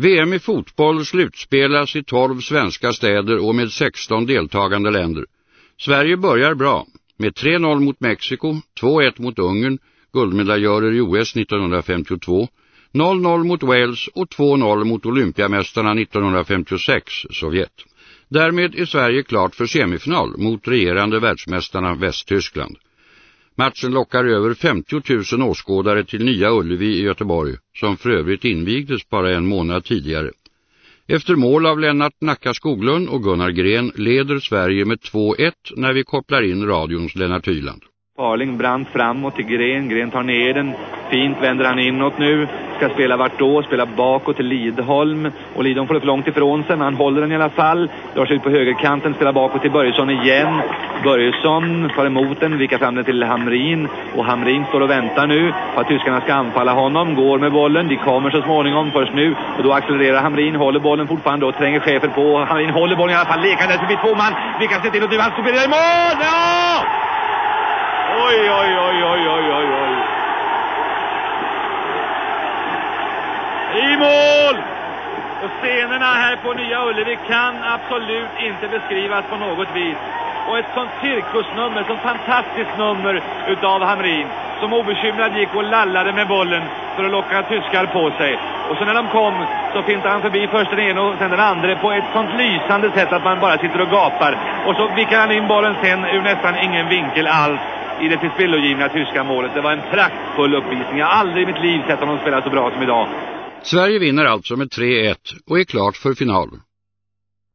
VM i fotboll slutspelas i 12 svenska städer och med 16 deltagande länder. Sverige börjar bra med 3-0 mot Mexiko, 2-1 mot Ungern, guldmedaljörer i OS 1952, 0-0 mot Wales och 2-0 mot Olympiamästarna 1956, Sovjet. Därmed är Sverige klart för semifinal mot regerande världsmästarna Västtyskland. Matchen lockar över 50 000 åskådare till Nya Ullevi i Göteborg, som för övrigt invigdes bara en månad tidigare. Efter mål av Lennart Nacka Skoglund och Gunnar Gren leder Sverige med 2-1 när vi kopplar in radions Lennart Hyland. Parling brant framåt till Gren. Gren tar ner den. Fint vänder han inåt nu. Ska spela vart då? Spela bakåt till Lidholm. Och Lidholm får det för långt ifrån sig men han håller den i alla fall. Drar sig ut på högerkanten. Spelar bakåt till Börjesson igen. Börjesson tar emot den. vickar fram den till Hamrin. Och Hamrin står och väntar nu på att tyskarna ska anfalla honom. Går med bollen. De kommer så småningom först nu. Och då accelererar Hamrin. Håller bollen fortfarande och tränger chefen på. Hamrin håller bollen i alla fall. lekande förbi två man. Vickar sig till och nu. Han spelar i mål! Ja! Oj, oj, oj, oj, oj, oj, oj. I mål! Och scenerna här på Nya Ullevi kan absolut inte beskrivas på något vis. Och ett sånt cirkusnummer, ett sånt fantastiskt nummer utav Hamrin. Som obekymrad gick och lallade med bollen för att locka tyskar på sig. Och så när de kom så fintade han förbi först den ena och sen den andra på ett sånt lysande sätt att man bara sitter och gapar. Och så vickar han in bollen sen ur nästan ingen vinkel alls i det tillspillogivna tyska målet. Det var en praktfull uppvisning. Jag har aldrig i mitt liv sett honom spela så bra som idag. Sverige vinner alltså med 3-1 och är klart för final.